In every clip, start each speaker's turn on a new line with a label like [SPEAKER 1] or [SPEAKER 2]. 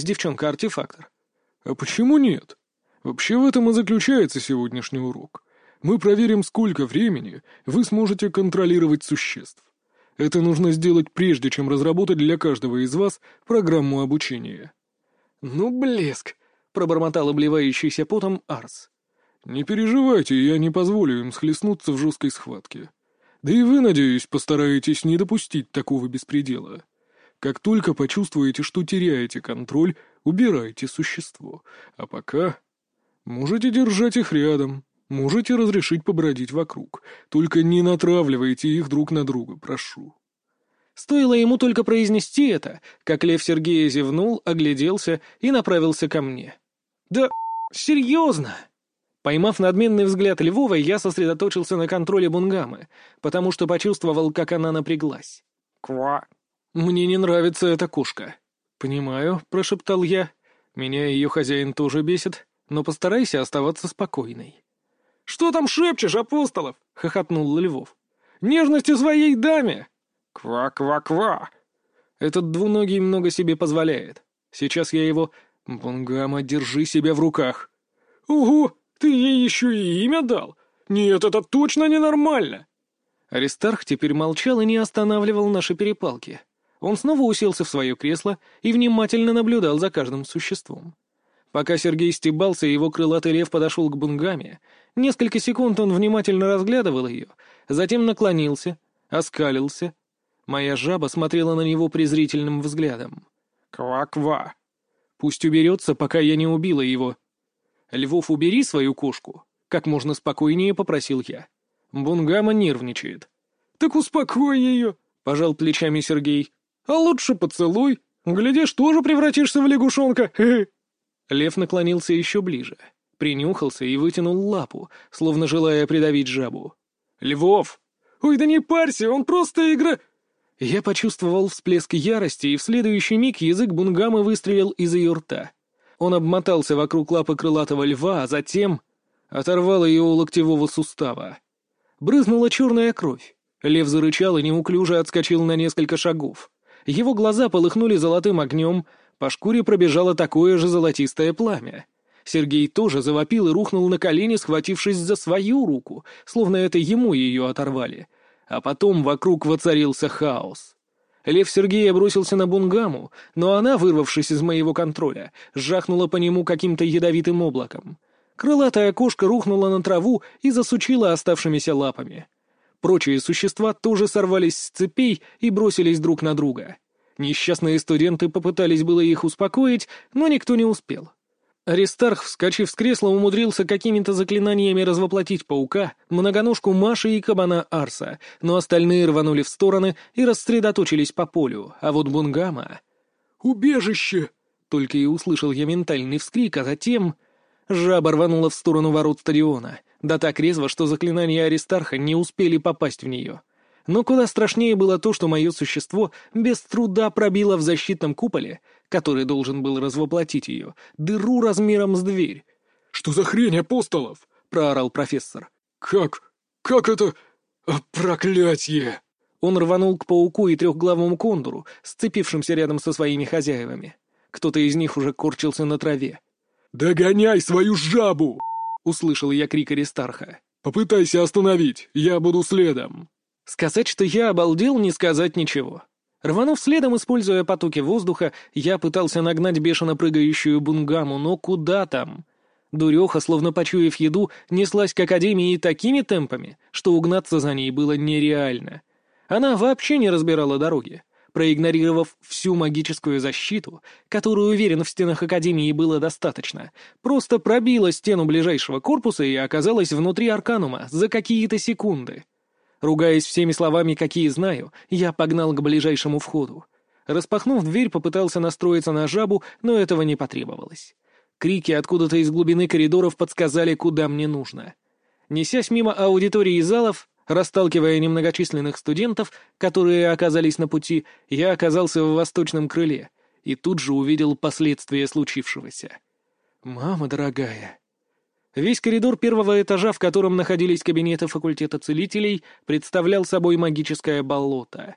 [SPEAKER 1] девчонка-артефактор.
[SPEAKER 2] «А почему нет? Вообще в этом и заключается сегодняшний урок. Мы проверим, сколько времени вы сможете контролировать существ. Это нужно сделать прежде, чем разработать для каждого из вас программу обучения».
[SPEAKER 1] «Ну, блеск!» — пробормотал обливающийся потом Арс.
[SPEAKER 2] «Не переживайте, я не позволю им схлестнуться в жесткой схватке. Да и вы, надеюсь, постараетесь не допустить такого беспредела. Как только почувствуете, что теряете контроль, убирайте существо. А пока можете держать их рядом, можете разрешить побродить вокруг. Только не натравливайте их друг на друга, прошу».
[SPEAKER 1] Стоило ему только произнести это, как Лев Сергея зевнул, огляделся и направился ко мне. «Да серьезно!» Поймав надменный взгляд Львова, я сосредоточился на контроле Бунгамы, потому что почувствовал, как она напряглась. «Ква!» «Мне не нравится эта кошка». «Понимаю», — прошептал я. «Меня ее хозяин тоже бесит, но постарайся оставаться спокойной».
[SPEAKER 3] «Что там шепчешь, Апостолов?» — хохотнул Львов. «Нежности своей даме!»
[SPEAKER 1] «Ква-ква-ква!» Этот двуногий много себе позволяет. Сейчас я его... Бунгама, держи себя в руках.
[SPEAKER 3] «Угу!» Ты ей еще и имя дал? Нет, это точно ненормально!»
[SPEAKER 1] Аристарх теперь молчал и не останавливал наши перепалки. Он снова уселся в свое кресло и внимательно наблюдал за каждым существом. Пока Сергей стебался, его крылатый лев подошел к Бунгаме. Несколько секунд он внимательно разглядывал ее, затем наклонился, оскалился. Моя жаба смотрела на него презрительным взглядом. «Ква-ква! Пусть уберется, пока я не убила его», «Львов, убери свою кошку!» — как можно спокойнее попросил я. Бунгама нервничает.
[SPEAKER 3] «Так успокой ее!» — пожал плечами Сергей. «А лучше поцелуй. Глядишь, тоже превратишься в лягушонка.
[SPEAKER 1] Лев наклонился еще ближе, принюхался и вытянул лапу, словно желая придавить жабу.
[SPEAKER 3] «Львов! Ой, да не парься, он просто игра...»
[SPEAKER 1] Я почувствовал всплеск ярости, и в следующий миг язык Бунгамы выстрелил из ее рта. Он обмотался вокруг лапы крылатого льва, а затем оторвал ее у локтевого сустава. Брызнула черная кровь. Лев зарычал и неуклюже отскочил на несколько шагов. Его глаза полыхнули золотым огнем, по шкуре пробежало такое же золотистое пламя. Сергей тоже завопил и рухнул на колени, схватившись за свою руку, словно это ему ее оторвали. А потом вокруг воцарился хаос. Лев Сергея бросился на Бунгаму, но она, вырвавшись из моего контроля, сжахнула по нему каким-то ядовитым облаком. Крылатая кошка рухнула на траву и засучила оставшимися лапами. Прочие существа тоже сорвались с цепей и бросились друг на друга. Несчастные студенты попытались было их успокоить, но никто не успел. Аристарх, вскочив с кресла, умудрился какими-то заклинаниями развоплотить паука, многоножку Маши и кабана Арса, но остальные рванули в стороны и рассредоточились по полю, а вот Бунгама...
[SPEAKER 3] «Убежище!»
[SPEAKER 1] Только и услышал я ментальный вскрик, а затем... Жаба рванула в сторону ворот стадиона, да так резво, что заклинания Аристарха не успели попасть в нее. Но куда страшнее было то, что мое существо без труда пробило в защитном куполе который должен был развоплотить ее, дыру размером с дверь.
[SPEAKER 3] «Что за хрень, Апостолов?»
[SPEAKER 1] — проорал профессор.
[SPEAKER 3] «Как? Как это? О, проклятье!»
[SPEAKER 1] Он рванул к пауку и трехглавому кондуру, сцепившимся рядом со своими хозяевами. Кто-то из них уже корчился на траве.
[SPEAKER 3] «Догоняй свою жабу!»
[SPEAKER 1] — услышал я крик Аристарха.
[SPEAKER 3] «Попытайся остановить, я буду следом!»
[SPEAKER 1] Сказать, что я обалдел, не сказать ничего. Рванув следом, используя потоки воздуха, я пытался нагнать бешено прыгающую бунгаму, но куда там? Дуреха, словно почуяв еду, неслась к Академии такими темпами, что угнаться за ней было нереально. Она вообще не разбирала дороги. Проигнорировав всю магическую защиту, которую, уверен, в стенах Академии было достаточно, просто пробила стену ближайшего корпуса и оказалась внутри Арканума за какие-то секунды. Ругаясь всеми словами, какие знаю, я погнал к ближайшему входу. Распахнув дверь, попытался настроиться на жабу, но этого не потребовалось. Крики откуда-то из глубины коридоров подсказали, куда мне нужно. Несясь мимо аудитории и залов, расталкивая немногочисленных студентов, которые оказались на пути, я оказался в восточном крыле и тут же увидел последствия случившегося. «Мама дорогая!» Весь коридор первого этажа, в котором находились кабинеты факультета целителей, представлял собой магическое болото.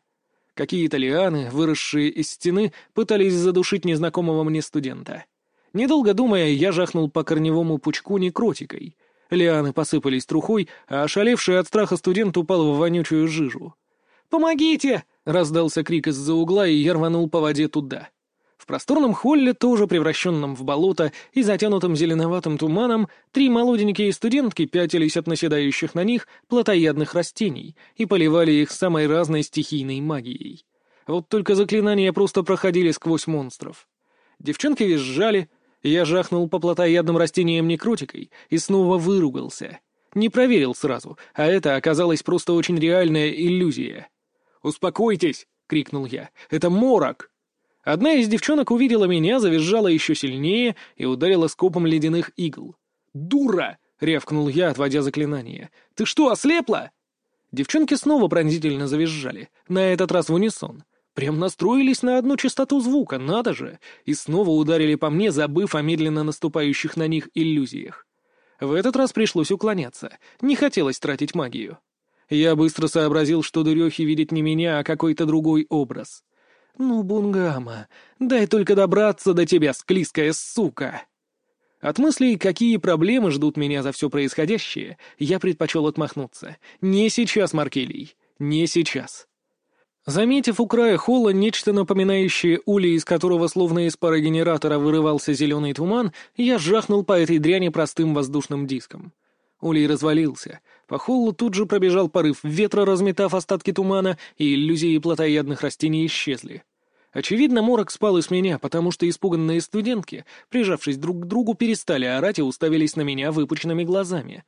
[SPEAKER 1] Какие-то лианы, выросшие из стены, пытались задушить незнакомого мне студента. Недолго думая, я жахнул по корневому пучку некротикой. Лианы посыпались трухой, а ошалевший от страха студент упал в вонючую жижу. «Помогите!» — раздался крик из-за угла, и я рванул по воде туда. В просторном холле, тоже превращенном в болото и затянутом зеленоватым туманом, три молоденькие студентки пятились от наседающих на них плотоядных растений и поливали их самой разной стихийной магией. Вот только заклинания просто проходили сквозь монстров. Девчонки визжали, я жахнул по плотоядным растениям некротикой и снова выругался. Не проверил сразу, а это оказалось просто очень реальная иллюзия. «Успокойтесь!» — крикнул я. «Это морок!» Одна из девчонок увидела меня, завизжала еще сильнее и ударила скопом ледяных игл. «Дура!» — рявкнул я, отводя заклинание. «Ты что, ослепла?» Девчонки снова пронзительно завизжали, на этот раз в унисон. Прям настроились на одну частоту звука, надо же, и снова ударили по мне, забыв о медленно наступающих на них иллюзиях. В этот раз пришлось уклоняться, не хотелось тратить магию. Я быстро сообразил, что дурехи видят не меня, а какой-то другой образ — «Ну, Бунгама, дай только добраться до тебя, склизкая сука!» От мыслей, какие проблемы ждут меня за все происходящее, я предпочел отмахнуться. Не сейчас, Маркелий, не сейчас. Заметив у края холла нечто напоминающее улей, из которого словно из парогенератора вырывался зеленый туман, я жахнул по этой дряни простым воздушным диском. Улей развалился. По холлу тут же пробежал порыв ветра, разметав остатки тумана, и иллюзии плотоядных растений исчезли. Очевидно, морок спал и с меня, потому что испуганные студентки, прижавшись друг к другу, перестали орать и уставились на меня выпученными глазами.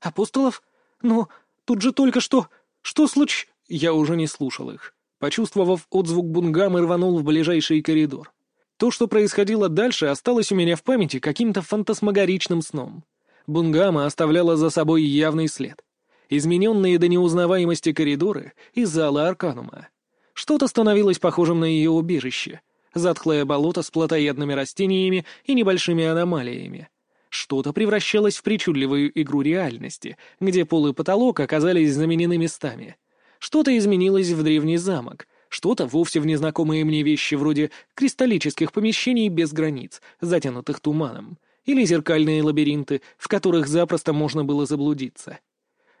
[SPEAKER 1] «Апостолов? Ну, тут же только что... Что случ...» Я уже не слушал их. Почувствовав отзвук бунгамы, рванул в ближайший коридор. То, что происходило дальше, осталось у меня в памяти каким-то фантасмагоричным сном. Бунгама оставляла за собой явный след. Измененные до неузнаваемости коридоры и залы Арканума. Что-то становилось похожим на ее убежище. Затхлое болото с плотоядными растениями и небольшими аномалиями. Что-то превращалось в причудливую игру реальности, где пол и потолок оказались заменены местами. Что-то изменилось в древний замок, что-то вовсе в незнакомые мне вещи вроде кристаллических помещений без границ, затянутых туманом, или зеркальные лабиринты, в которых запросто можно было заблудиться.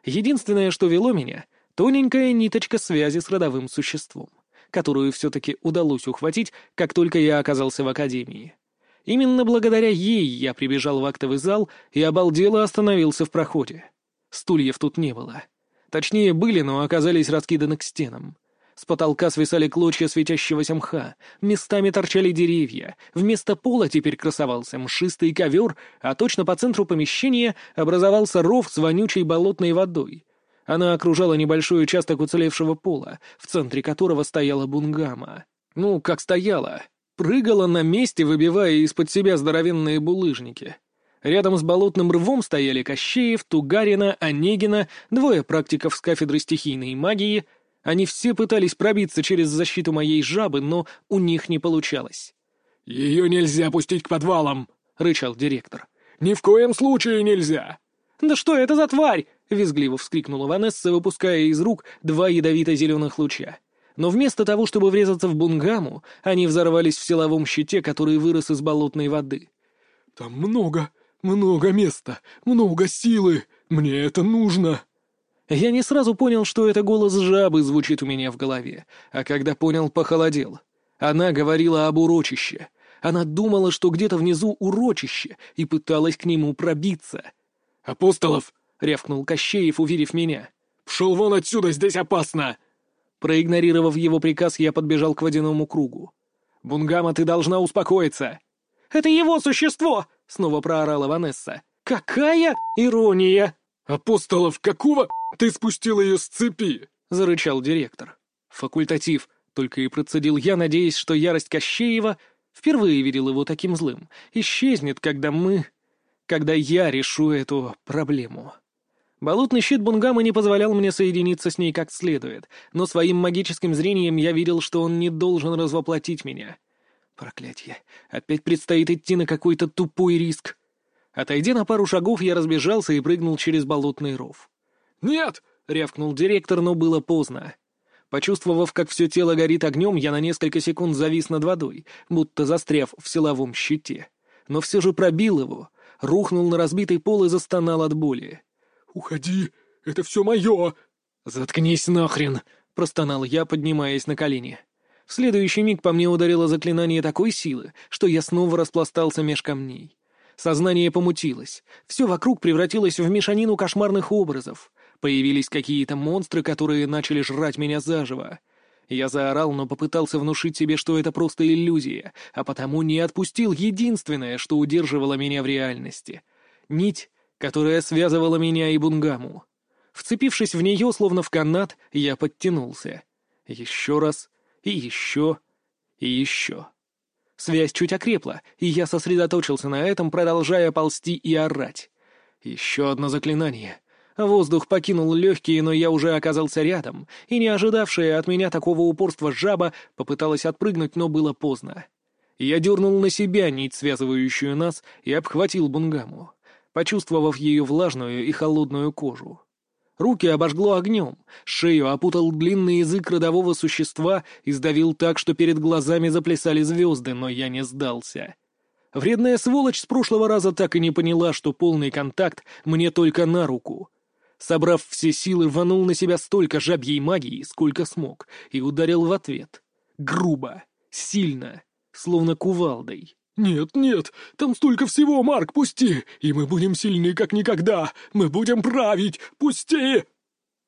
[SPEAKER 1] Единственное, что вело меня — тоненькая ниточка связи с родовым существом, которую все-таки удалось ухватить, как только я оказался в академии. Именно благодаря ей я прибежал в актовый зал и обалдело остановился в проходе. Стульев тут не было. Точнее, были, но оказались раскиданы к стенам. С потолка свисали клочья светящегося мха, местами торчали деревья, вместо пола теперь красовался мшистый ковер, а точно по центру помещения образовался ров с вонючей болотной водой. Она окружала небольшой участок уцелевшего пола, в центре которого стояла бунгама. Ну, как стояла. Прыгала на месте, выбивая из-под себя здоровенные булыжники. Рядом с болотным рвом стояли Кощеев, Тугарина, Онегина, двое практиков с кафедры стихийной магии — они все пытались пробиться через защиту моей жабы, но у них не получалось.
[SPEAKER 2] «Ее нельзя пустить к подвалам!» — рычал директор. «Ни в коем случае нельзя!»
[SPEAKER 1] «Да что это за тварь?» — визгливо вскрикнула Ванесса, выпуская из рук два ядовито-зеленых луча. Но вместо того, чтобы врезаться в бунгаму, они взорвались в силовом щите, который вырос из болотной воды.
[SPEAKER 2] «Там много, много места, много силы. Мне это нужно!»
[SPEAKER 1] Я не сразу понял, что это голос жабы звучит у меня в голове, а когда понял, похолодел. Она говорила об урочище. Она думала, что где-то внизу урочище, и пыталась к нему пробиться.
[SPEAKER 2] «Апостолов!»
[SPEAKER 1] — рявкнул Кощеев, увидев меня.
[SPEAKER 2] «Пшел вон отсюда, здесь опасно!»
[SPEAKER 1] Проигнорировав его приказ, я подбежал к водяному кругу. «Бунгама, ты должна успокоиться!» «Это его существо!» — снова проорала Ванесса. «Какая ирония!»
[SPEAKER 2] «Апостолов, какого ты спустил ее с цепи?»
[SPEAKER 1] — зарычал директор. «Факультатив», — только и процедил я, надеясь, что ярость Кощеева, впервые видел его таким злым, исчезнет, когда мы... когда я решу эту проблему. Болотный щит Бунгама не позволял мне соединиться с ней как следует, но своим магическим зрением я видел, что он не должен развоплотить меня. Проклятье. Опять предстоит идти на какой-то тупой риск. Отойдя на пару шагов, я разбежался и прыгнул через болотный ров.
[SPEAKER 2] «Нет!»
[SPEAKER 1] — рявкнул директор, но было поздно. Почувствовав, как все тело горит огнем, я на несколько секунд завис над водой, будто застряв в силовом щите. Но все же пробил его, рухнул на разбитый пол и застонал от боли.
[SPEAKER 2] «Уходи! Это все мое!»
[SPEAKER 1] «Заткнись нахрен!» — простонал я, поднимаясь на колени. В следующий миг по мне ударило заклинание такой силы, что я снова распластался меж камней. Сознание помутилось. Все вокруг превратилось в мешанину кошмарных образов. Появились какие-то монстры, которые начали жрать меня заживо. Я заорал, но попытался внушить себе, что это просто иллюзия, а потому не отпустил единственное, что удерживало меня в реальности. Нить, которая связывала меня и Бунгаму. Вцепившись в нее, словно в канат, я подтянулся. Еще раз, и еще, и еще. Связь чуть окрепла, и я сосредоточился на этом, продолжая ползти и орать. Еще одно заклинание. Воздух покинул легкие, но я уже оказался рядом, и не ожидавшая от меня такого упорства жаба попыталась отпрыгнуть, но было поздно. Я дернул на себя нить, связывающую нас, и обхватил бунгаму, почувствовав ее влажную и холодную кожу. Руки обожгло огнем, шею опутал длинный язык родового существа и сдавил так, что перед глазами заплясали звезды, но я не сдался. Вредная сволочь с прошлого раза так и не поняла, что полный контакт мне только на руку. Собрав все силы, рванул на себя столько жабьей магии, сколько смог, и ударил в ответ. Грубо, сильно, словно кувалдой.
[SPEAKER 2] «Нет, нет, там столько всего, Марк, пусти, и мы будем сильны как никогда, мы будем править, пусти!»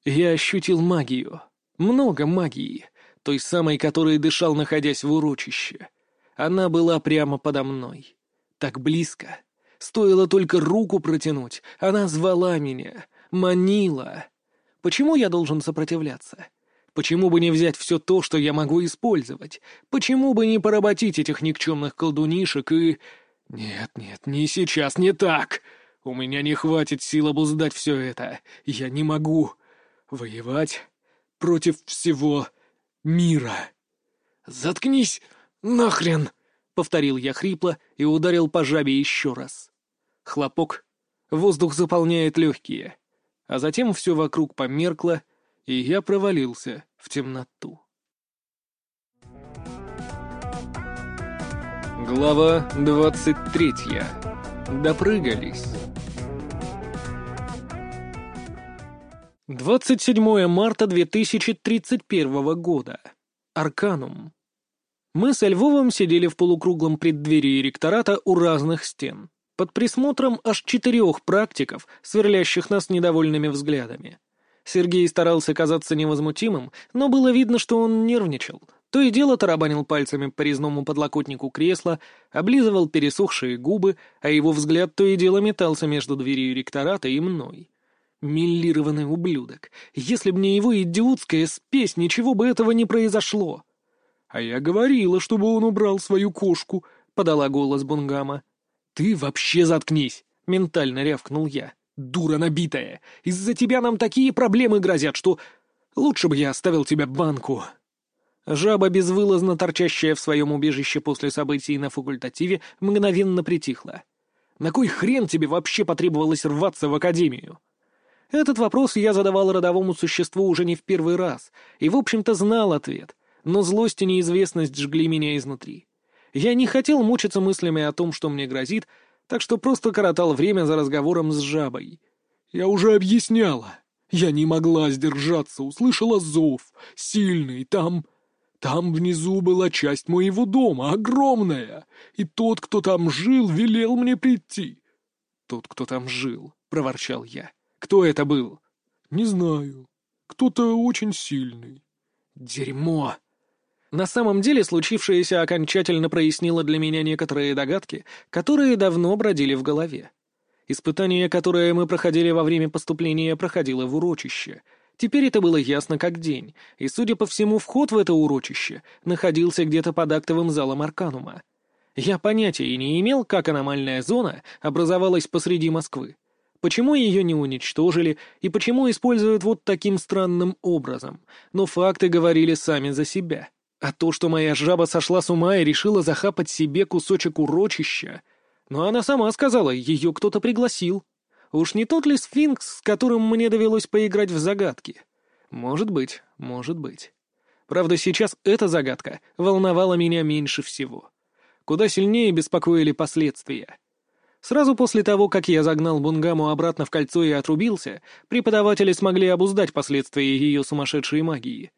[SPEAKER 1] Я ощутил магию, много магии, той самой, которой дышал, находясь в урочище. Она была прямо подо мной, так близко. Стоило только руку протянуть, она звала меня, манила. Почему я должен сопротивляться? Почему бы не взять все то, что я могу использовать? Почему бы не поработить этих никчемных колдунишек и... Нет, нет, не сейчас, не так. У меня не хватит сил обуздать все это. Я не могу воевать против всего мира. «Заткнись нахрен!» — повторил я хрипло и ударил по жабе еще раз. Хлопок. Воздух заполняет легкие. А затем все вокруг померкло, и я провалился в темноту. Глава двадцать третья. Допрыгались. 27 марта 2031 года. Арканум. Мы со Львовым сидели в полукруглом преддверии ректората у разных стен, под присмотром аж четырех практиков, сверлящих нас недовольными взглядами. Сергей старался казаться невозмутимым, но было видно, что он нервничал. То и дело тарабанил пальцами по резному подлокотнику кресла, облизывал пересохшие губы, а его взгляд то и дело метался между дверью ректората и мной. Миллированный ублюдок. Если б не его идиотская спесь, ничего бы этого не произошло.
[SPEAKER 2] «А я говорила, чтобы он убрал свою кошку», — подала голос Бунгама.
[SPEAKER 1] «Ты вообще заткнись!» — ментально рявкнул я. Дура набитая! Из-за тебя нам такие проблемы грозят, что... Лучше бы я оставил тебя банку!» Жаба, безвылазно торчащая в своем убежище после событий на факультативе, мгновенно притихла. «На кой хрен тебе вообще потребовалось рваться в академию?» Этот вопрос я задавал родовому существу уже не в первый раз, и, в общем-то, знал ответ, но злость и неизвестность жгли меня изнутри. Я не хотел мучиться мыслями о том, что мне грозит, так что просто коротал время за разговором с жабой.
[SPEAKER 2] «Я уже объясняла. Я не могла сдержаться, услышала зов. Сильный, там... Там внизу была часть моего дома, огромная, и тот, кто там жил, велел мне прийти».
[SPEAKER 1] «Тот, кто там жил», — проворчал я. «Кто это был?»
[SPEAKER 2] «Не знаю. Кто-то очень сильный».
[SPEAKER 1] «Дерьмо!» На самом деле случившееся окончательно прояснило для меня некоторые догадки, которые давно бродили в голове. Испытание, которое мы проходили во время поступления, проходило в урочище. Теперь это было ясно как день, и, судя по всему, вход в это урочище находился где-то под актовым залом Арканума. Я понятия не имел, как аномальная зона образовалась посреди Москвы. Почему ее не уничтожили и почему используют вот таким странным образом, но факты говорили сами за себя. А то, что моя жаба сошла с ума и решила захапать себе кусочек урочища... Но она сама сказала, ее кто-то пригласил. Уж не тот ли сфинкс, с которым мне довелось поиграть в загадки? Может быть, может быть. Правда, сейчас эта загадка волновала меня меньше всего. Куда сильнее беспокоили последствия. Сразу после того, как я загнал Бунгаму обратно в кольцо и отрубился, преподаватели смогли обуздать последствия ее сумасшедшей магии.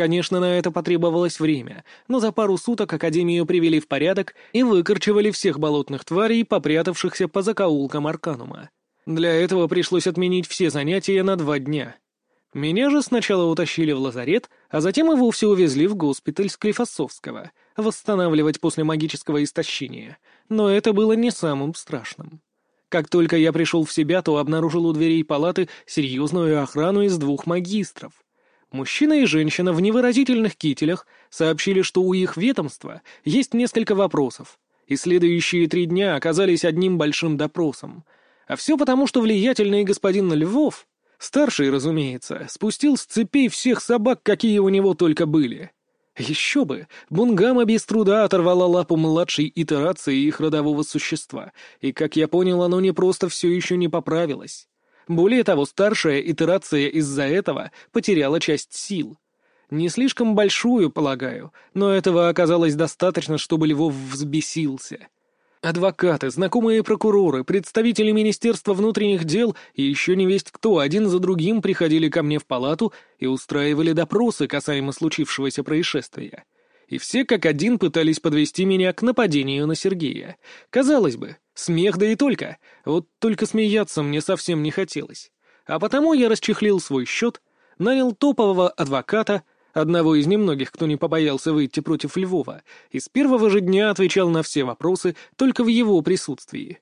[SPEAKER 1] Конечно, на это потребовалось время, но за пару суток Академию привели в порядок и выкорчевали всех болотных тварей, попрятавшихся по закоулкам Арканума. Для этого пришлось отменить все занятия на два дня. Меня же сначала утащили в лазарет, а затем и вовсе увезли в госпиталь Склифосовского, восстанавливать после магического истощения — но это было не самым страшным. Как только я пришел в себя, то обнаружил у дверей палаты серьезную охрану из двух магистров. Мужчина и женщина в невыразительных кителях сообщили, что у их ведомства есть несколько вопросов, и следующие три дня оказались одним большим допросом. А все потому, что влиятельный господин Львов, старший, разумеется, спустил с цепей всех собак, какие у него только были. Еще бы! Бунгама без труда оторвала лапу младшей итерации их родового существа, и, как я понял, оно не просто все еще не поправилось. Более того, старшая итерация из-за этого потеряла часть сил. Не слишком большую, полагаю, но этого оказалось достаточно, чтобы Львов взбесился. Адвокаты, знакомые прокуроры, представители Министерства внутренних дел и еще не весть кто один за другим приходили ко мне в палату и устраивали допросы касаемо случившегося происшествия. И все как один пытались подвести меня к нападению на Сергея. Казалось бы, смех да и только. Вот только смеяться мне совсем не хотелось. А потому я расчехлил свой счет, нанял топового адвоката — одного из немногих, кто не побоялся выйти против Львова, и с первого же дня отвечал на все вопросы только в его присутствии.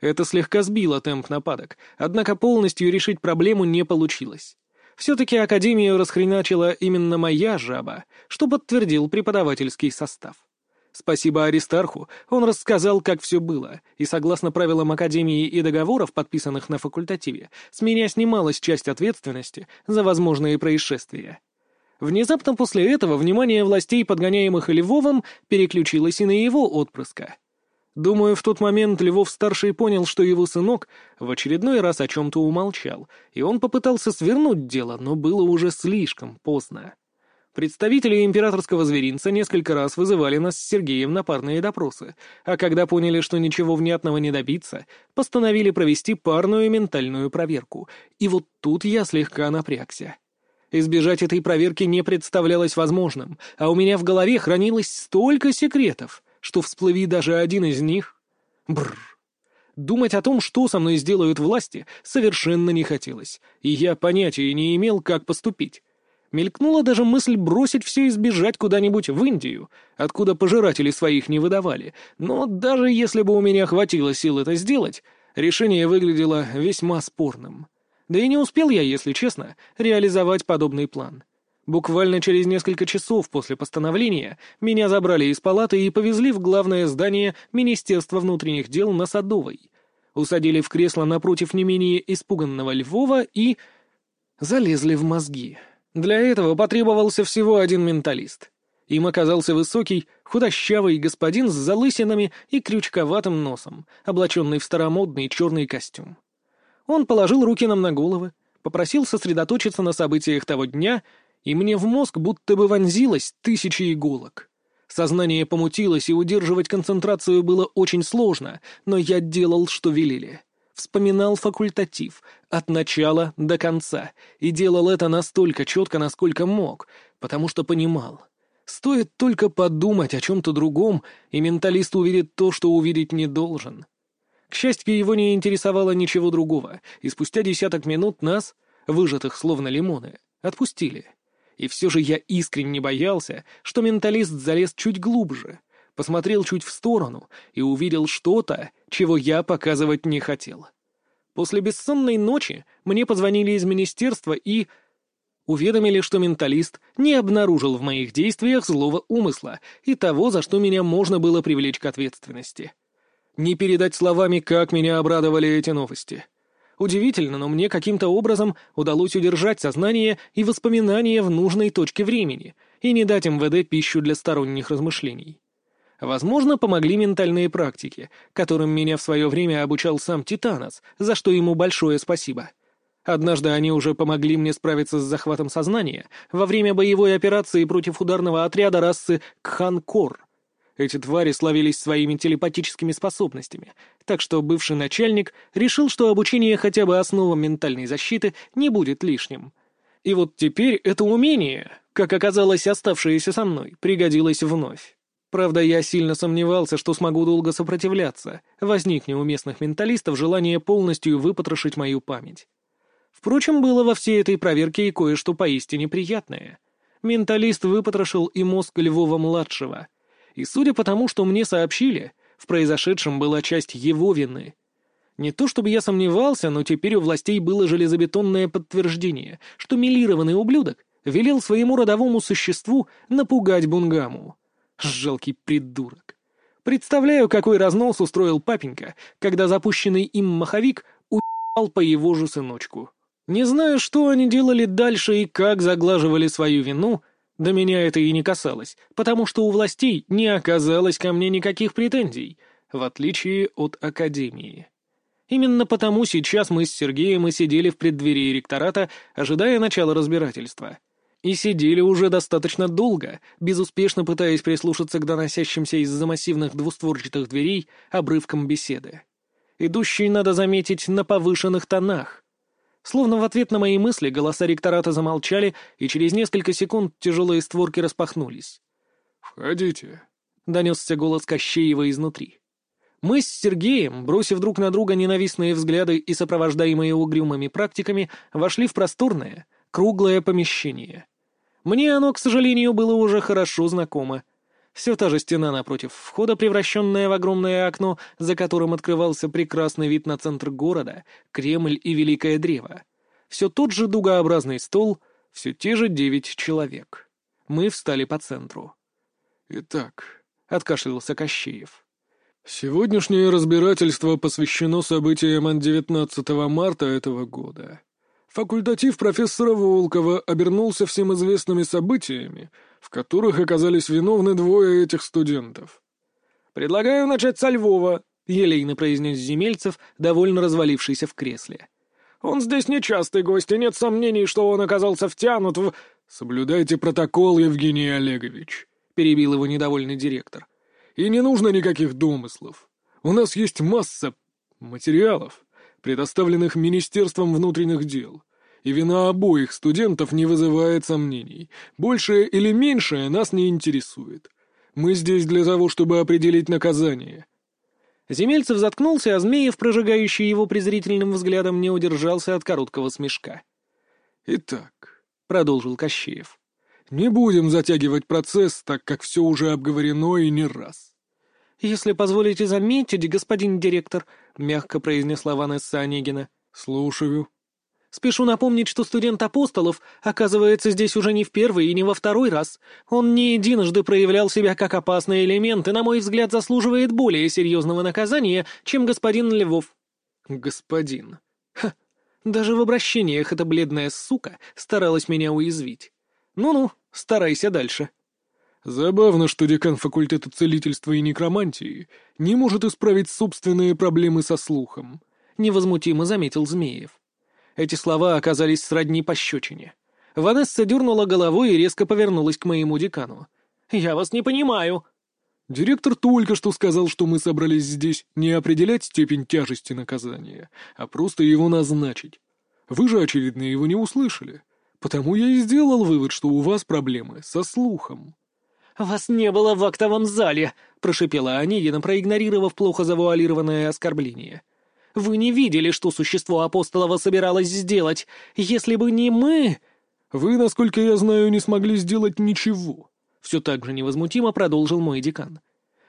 [SPEAKER 1] Это слегка сбило темп нападок, однако полностью решить проблему не получилось. Все-таки Академию расхреначила именно моя жаба, что подтвердил преподавательский состав. Спасибо Аристарху, он рассказал, как все было, и согласно правилам Академии и договоров, подписанных на факультативе, с меня снималась часть ответственности за возможные происшествия. Внезапно после этого внимание властей, подгоняемых Львовым, переключилось и на его отпрыска. Думаю, в тот момент Львов-старший понял, что его сынок в очередной раз о чем-то умолчал, и он попытался свернуть дело, но было уже слишком поздно. Представители императорского зверинца несколько раз вызывали нас с Сергеем на парные допросы, а когда поняли, что ничего внятного не добиться, постановили провести парную ментальную проверку. И вот тут я слегка напрягся. Избежать этой проверки не представлялось возможным, а у меня в голове хранилось столько секретов, что всплыви даже один из них... Бррр. Думать о том, что со мной сделают власти, совершенно не хотелось, и я понятия не имел, как поступить. Мелькнула даже мысль бросить все и сбежать куда-нибудь в Индию, откуда пожиратели своих не выдавали, но даже если бы у меня хватило сил это сделать, решение выглядело весьма спорным. Да и не успел я, если честно, реализовать подобный план. Буквально через несколько часов после постановления меня забрали из палаты и повезли в главное здание Министерства внутренних дел на Садовой. Усадили в кресло напротив не менее испуганного Львова и... залезли в мозги. Для этого потребовался всего один менталист. Им оказался высокий, худощавый господин с залысинами и крючковатым носом, облаченный в старомодный черный костюм. Он положил руки нам на головы, попросил сосредоточиться на событиях того дня, и мне в мозг будто бы вонзилось тысячи иголок. Сознание помутилось, и удерживать концентрацию было очень сложно, но я делал, что велели. Вспоминал факультатив от начала до конца и делал это настолько четко, насколько мог, потому что понимал. Стоит только подумать о чем-то другом, и менталист увидит то, что увидеть не должен. К счастью, его не интересовало ничего другого, и спустя десяток минут нас, выжатых словно лимоны, отпустили. И все же я искренне боялся, что менталист залез чуть глубже, посмотрел чуть в сторону и увидел что-то, чего я показывать не хотел. После бессонной ночи мне позвонили из министерства и... Уведомили, что менталист не обнаружил в моих действиях злого умысла и того, за что меня можно было привлечь к ответственности. Не передать словами, как меня обрадовали эти новости. Удивительно, но мне каким-то образом удалось удержать сознание и воспоминания в нужной точке времени и не дать МВД пищу для сторонних размышлений. Возможно, помогли ментальные практики, которым меня в свое время обучал сам Титанос, за что ему большое спасибо. Однажды они уже помогли мне справиться с захватом сознания во время боевой операции против ударного отряда расы Кханкор. Эти твари славились своими телепатическими способностями, так что бывший начальник решил, что обучение хотя бы основам ментальной защиты не будет лишним. И вот теперь это умение, как оказалось оставшееся со мной, пригодилось вновь. Правда, я сильно сомневался, что смогу долго сопротивляться, возникне у местных менталистов желание полностью выпотрошить мою память. Впрочем, было во всей этой проверке и кое-что поистине приятное. Менталист выпотрошил и мозг Львова-младшего. И судя по тому, что мне сообщили, в произошедшем была часть его вины. Не то чтобы я сомневался, но теперь у властей было железобетонное подтверждение, что милированный ублюдок велел своему родовому существу напугать Бунгаму. Жалкий придурок. Представляю, какой разнос устроил папенька, когда запущенный им маховик уебал по его же сыночку. Не знаю, что они делали дальше и как заглаживали свою вину, до меня это и не касалось, потому что у властей не оказалось ко мне никаких претензий, в отличие от Академии. Именно потому сейчас мы с Сергеем и сидели в преддверии ректората, ожидая начала разбирательства — и сидели уже достаточно долго, безуспешно пытаясь прислушаться к доносящимся из-за массивных двустворчатых дверей обрывкам беседы. Идущий, надо заметить, на повышенных тонах. Словно в ответ на мои мысли голоса ректората замолчали, и через несколько секунд тяжелые створки распахнулись.
[SPEAKER 2] «Входите», —
[SPEAKER 1] донесся голос Кощеева изнутри. Мы с Сергеем, бросив друг на друга ненавистные взгляды и сопровождаемые угрюмыми практиками, вошли в просторное, круглое помещение. Мне оно, к сожалению, было уже хорошо знакомо. Все та же стена напротив входа, превращенная в огромное окно, за которым открывался прекрасный вид на центр города, Кремль и Великое Древо. Все тот же дугообразный стол, все те же девять человек. Мы встали по центру.
[SPEAKER 2] «Итак», —
[SPEAKER 1] откашлялся Кощеев.
[SPEAKER 2] «Сегодняшнее разбирательство посвящено событиям 19 марта этого года. Факультатив профессора Волкова обернулся всем известными событиями, в которых оказались виновны двое этих студентов.
[SPEAKER 1] «Предлагаю начать со Львова», — елейно произнес Земельцев, довольно развалившийся в кресле. «Он здесь нечастый гость, и нет сомнений, что он оказался втянут в...»
[SPEAKER 2] «Соблюдайте протокол, Евгений Олегович», — перебил его недовольный директор. «И не нужно никаких домыслов. У нас есть масса материалов, предоставленных Министерством внутренних дел, и вина обоих студентов не вызывает сомнений. Большее или меньшее нас не интересует. Мы здесь для того, чтобы определить наказание».
[SPEAKER 1] Земельцев заткнулся, а Змеев, прожигающий его презрительным взглядом, не удержался от короткого смешка.
[SPEAKER 2] «Итак», —
[SPEAKER 1] продолжил Кощеев, —
[SPEAKER 2] «не будем затягивать процесс, так как все уже обговорено и не раз.
[SPEAKER 1] «Если позволите заметить, господин директор», — мягко произнесла Ванесса Онегина.
[SPEAKER 2] «Слушаю».
[SPEAKER 1] «Спешу напомнить, что студент Апостолов оказывается здесь уже не в первый и не во второй раз. Он не единожды проявлял себя как опасный элемент и, на мой взгляд, заслуживает более серьезного наказания, чем господин Львов».
[SPEAKER 2] «Господин».
[SPEAKER 1] Ха, даже в обращениях эта бледная сука старалась меня уязвить. Ну-ну, старайся дальше.
[SPEAKER 2] Забавно, что декан факультета целительства и некромантии не может исправить собственные проблемы со слухом.
[SPEAKER 1] Невозмутимо заметил Змеев. Эти слова оказались сродни пощечине. Ванесса дернула головой и резко повернулась к моему декану. «Я вас не понимаю».
[SPEAKER 2] «Директор только что сказал, что мы собрались здесь не определять степень тяжести наказания, а просто его назначить. Вы же, очевидно, его не услышали. Потому я и сделал вывод, что у вас проблемы со слухом».
[SPEAKER 1] «Вас не было в актовом зале», — прошипела Онегина, проигнорировав плохо завуалированное оскорбление. «Вы не видели, что существо Апостолова собиралось сделать. Если бы не мы...»
[SPEAKER 2] «Вы, насколько я знаю, не смогли сделать ничего», — все так же невозмутимо продолжил мой декан.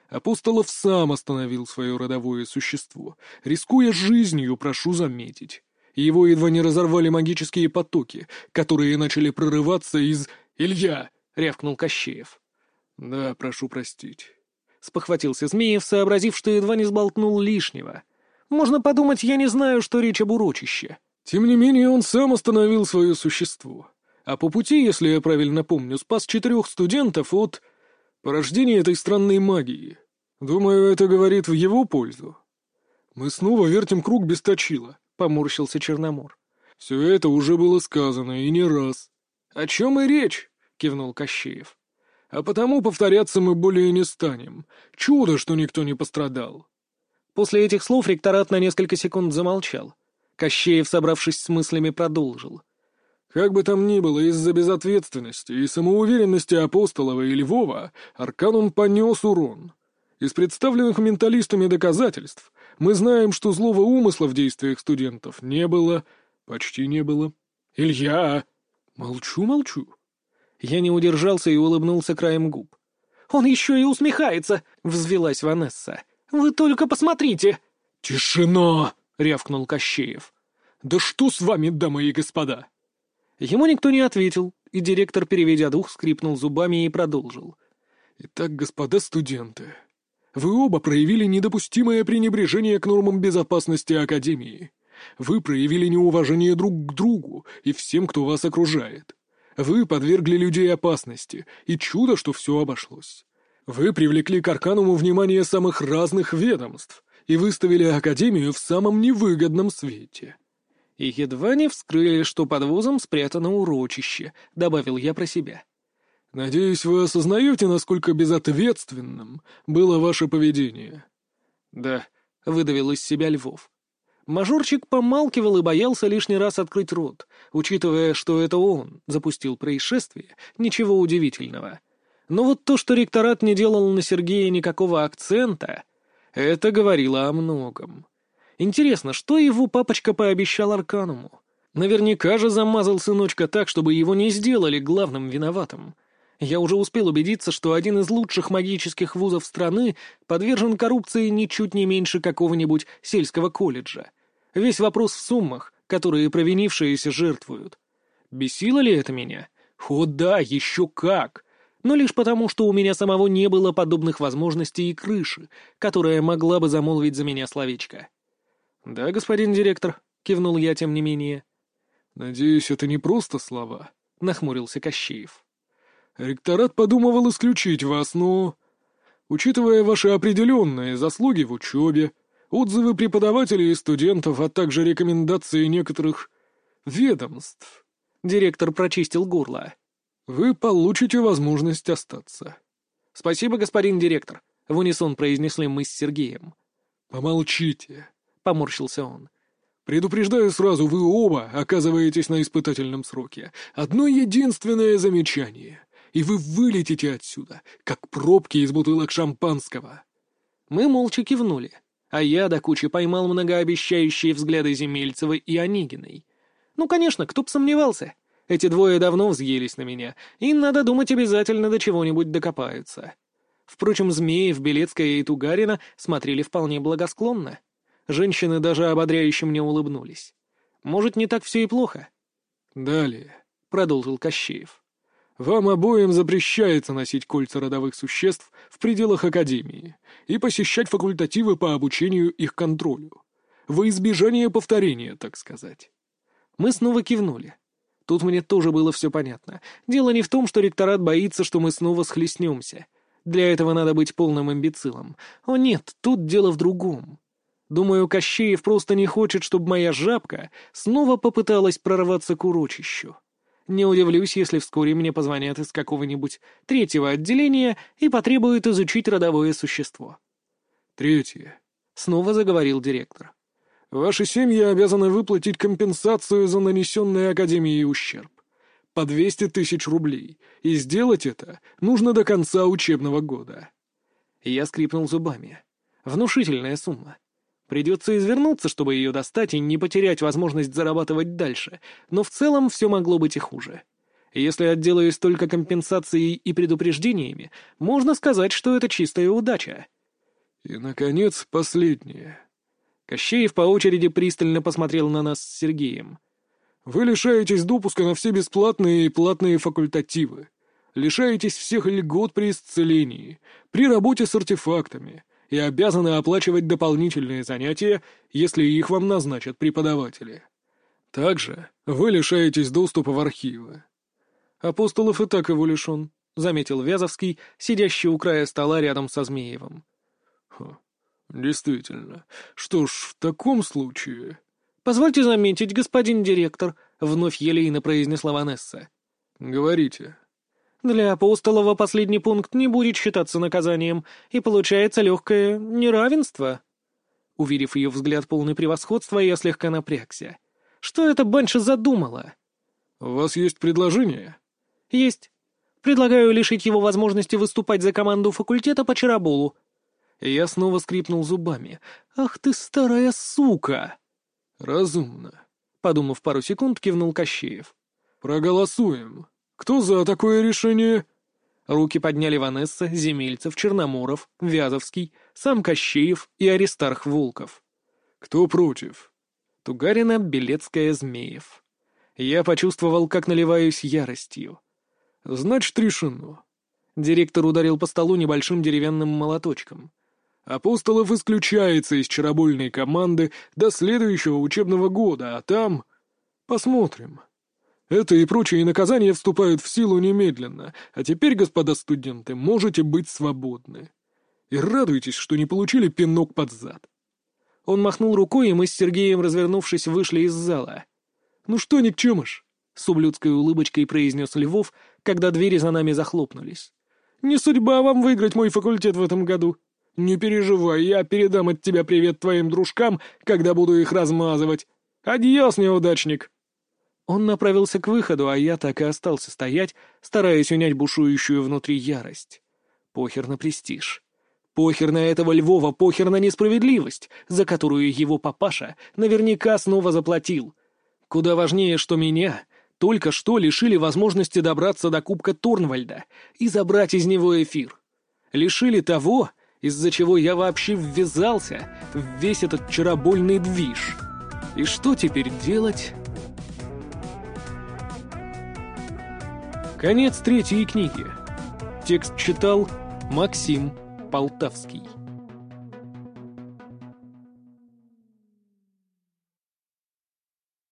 [SPEAKER 2] Апостолов сам остановил свое родовое существо, рискуя жизнью, прошу заметить. Его едва не разорвали магические потоки, которые начали прорываться из... «Илья!» — рявкнул Кощеев. «Да, прошу простить».
[SPEAKER 1] Спохватился Змеев, сообразив, что едва не сболтнул лишнего. «Можно подумать, я не знаю, что речь об урочище».
[SPEAKER 2] Тем не менее, он сам остановил свое существо. А по пути, если я правильно помню, спас четырех студентов от порождения этой странной магии. Думаю, это говорит в его пользу. Мы снова вертим круг без точила, — поморщился Черномор. Все это уже было сказано, и не раз.
[SPEAKER 3] «О чем и речь?» — кивнул Кощеев.
[SPEAKER 2] «А потому повторяться мы более не станем. Чудо, что никто не пострадал».
[SPEAKER 1] После этих слов ректорат на несколько секунд замолчал. Кощеев, собравшись с мыслями, продолжил.
[SPEAKER 2] Как бы там ни было, из-за безответственности и самоуверенности Апостолова и Львова Арканум понес урон. Из представленных менталистами доказательств мы знаем, что злого умысла в действиях студентов не было, почти не было. Илья! Молчу, молчу.
[SPEAKER 1] Я не удержался и улыбнулся краем губ. «Он еще и усмехается!» — взвелась Ванесса. «Вы только посмотрите!»
[SPEAKER 2] «Тишина!» — рявкнул Кощеев. «Да что с вами, дамы и господа?»
[SPEAKER 1] Ему никто не ответил, и директор, переведя дух, скрипнул зубами и продолжил.
[SPEAKER 2] «Итак, господа студенты, вы оба проявили недопустимое пренебрежение к нормам безопасности Академии. Вы проявили неуважение друг к другу и всем, кто вас окружает. Вы подвергли людей опасности, и чудо, что все обошлось. Вы привлекли к Аркануму внимание самых разных ведомств и выставили Академию в самом невыгодном свете
[SPEAKER 1] и едва не вскрыли, что под вузом спрятано урочище», — добавил я про себя.
[SPEAKER 2] «Надеюсь, вы осознаете, насколько безответственным было ваше поведение?»
[SPEAKER 1] «Да», — выдавил из себя Львов. Мажорчик помалкивал и боялся лишний раз открыть рот, учитывая, что это он запустил происшествие, ничего удивительного. Но вот то, что ректорат не делал на Сергея никакого акцента, это говорило о многом. Интересно, что его папочка пообещал Аркануму? Наверняка же замазал сыночка так, чтобы его не сделали главным виноватым. Я уже успел убедиться, что один из лучших магических вузов страны подвержен коррупции ничуть не меньше какого-нибудь сельского колледжа. Весь вопрос в суммах, которые провинившиеся жертвуют. Бесило ли это меня? О да, еще как! Но лишь потому, что у меня самого не было подобных возможностей и крыши, которая могла бы замолвить за меня словечко. «Да, господин директор», — кивнул я тем не менее.
[SPEAKER 2] «Надеюсь, это не просто слова», —
[SPEAKER 1] нахмурился Кощеев.
[SPEAKER 2] «Ректорат подумывал исключить вас, но... Учитывая ваши определенные заслуги в учебе, отзывы преподавателей и студентов, а также рекомендации некоторых ведомств...»
[SPEAKER 1] Директор прочистил горло.
[SPEAKER 2] «Вы получите возможность остаться».
[SPEAKER 1] «Спасибо, господин директор», — в унисон произнесли мы с Сергеем.
[SPEAKER 2] «Помолчите», —
[SPEAKER 1] поморщился он.
[SPEAKER 2] «Предупреждаю сразу, вы оба оказываетесь на испытательном сроке. Одно единственное замечание, и вы вылетите отсюда, как пробки из бутылок шампанского».
[SPEAKER 1] Мы молча кивнули, а я до кучи поймал многообещающие взгляды Земельцевой и Онегиной. Ну, конечно, кто б сомневался. Эти двое давно взъелись на меня, и, надо думать, обязательно до чего-нибудь докопаются. Впрочем, Змеев, Белецкая и Тугарина смотрели вполне благосклонно. Женщины даже ободряюще мне улыбнулись. Может, не так все и плохо?
[SPEAKER 2] «Далее», —
[SPEAKER 1] продолжил Кощеев.
[SPEAKER 2] «Вам обоим запрещается носить кольца родовых существ в пределах Академии и посещать факультативы по обучению их контролю. Во избежание повторения, так сказать».
[SPEAKER 1] Мы снова кивнули. Тут мне тоже было все понятно. Дело не в том, что ректорат боится, что мы снова схлестнемся. Для этого надо быть полным имбецилом. О нет, тут дело в другом. Думаю, Кощеев просто не хочет, чтобы моя жабка снова попыталась прорваться к урочищу. Не удивлюсь, если вскоре мне позвонят из какого-нибудь третьего отделения и потребуют изучить родовое существо.
[SPEAKER 2] «Третье», —
[SPEAKER 1] снова заговорил директор.
[SPEAKER 2] «Ваши семьи обязаны выплатить компенсацию за нанесенный Академией ущерб. По 200 тысяч рублей. И сделать это нужно до конца учебного года».
[SPEAKER 1] Я скрипнул зубами. Внушительная сумма. Придется извернуться, чтобы ее достать и не потерять возможность зарабатывать дальше, но в целом все могло быть и хуже. Если отделаюсь только компенсацией и предупреждениями, можно сказать, что это чистая удача.
[SPEAKER 2] И, наконец, последнее.
[SPEAKER 1] Кощеев по очереди пристально посмотрел на нас с Сергеем.
[SPEAKER 2] «Вы лишаетесь допуска на все бесплатные и платные факультативы. Лишаетесь всех льгот при исцелении, при работе с артефактами, и обязаны оплачивать дополнительные занятия, если их вам назначат преподаватели. Также вы лишаетесь доступа в архивы.
[SPEAKER 1] Апостолов и так его лишен, — заметил Вязовский, сидящий у края стола рядом со Змеевым.
[SPEAKER 2] Хм, действительно. Что ж, в таком случае...
[SPEAKER 1] «Позвольте заметить, господин директор», — вновь елейно произнесла Ванесса.
[SPEAKER 2] «Говорите».
[SPEAKER 1] «Для апостолова последний пункт не будет считаться наказанием, и получается легкое неравенство». Увидев ее взгляд полный превосходства, я слегка напрягся. «Что это Банша задумала?»
[SPEAKER 2] «У вас есть предложение?»
[SPEAKER 1] «Есть. Предлагаю лишить его возможности выступать за команду факультета по чараболу». Я снова скрипнул зубами. «Ах ты старая сука!»
[SPEAKER 2] «Разумно», —
[SPEAKER 1] подумав пару секунд, кивнул Кощеев.
[SPEAKER 2] «Проголосуем. Кто за такое решение?»
[SPEAKER 1] Руки подняли Ванесса, Земельцев, Черноморов, Вязовский, сам Кощеев и Аристарх Волков.
[SPEAKER 2] «Кто против?»
[SPEAKER 1] Тугарина, Белецкая, Змеев. Я почувствовал, как наливаюсь яростью.
[SPEAKER 2] «Значит, решено».
[SPEAKER 1] Директор ударил по столу небольшим деревянным молоточком.
[SPEAKER 2] Апостолов исключается из чаробольной команды до следующего учебного года, а там... Посмотрим. Это и прочие наказания вступают в силу немедленно, а теперь, господа студенты, можете быть свободны. И радуйтесь, что не получили пинок под зад.
[SPEAKER 1] Он махнул рукой, и мы с Сергеем, развернувшись, вышли из зала.
[SPEAKER 2] «Ну что, Никчемыш?»
[SPEAKER 1] — с ублюдской улыбочкой произнес Львов, когда двери за нами захлопнулись.
[SPEAKER 2] «Не судьба вам выиграть мой факультет в этом году. «Не переживай, я передам от тебя привет твоим дружкам, когда буду их размазывать. Адьос, неудачник!»
[SPEAKER 1] Он направился к выходу, а я так и остался стоять, стараясь унять бушующую внутри ярость. Похер на престиж. Похер на этого Львова, похер на несправедливость, за которую его папаша наверняка снова заплатил. Куда важнее, что меня только что лишили возможности добраться до Кубка Торнвальда и забрать из него эфир. Лишили того, из-за чего я вообще ввязался в весь этот чаробольный движ. И что теперь делать? Конец третьей книги. Текст читал Максим Полтавский.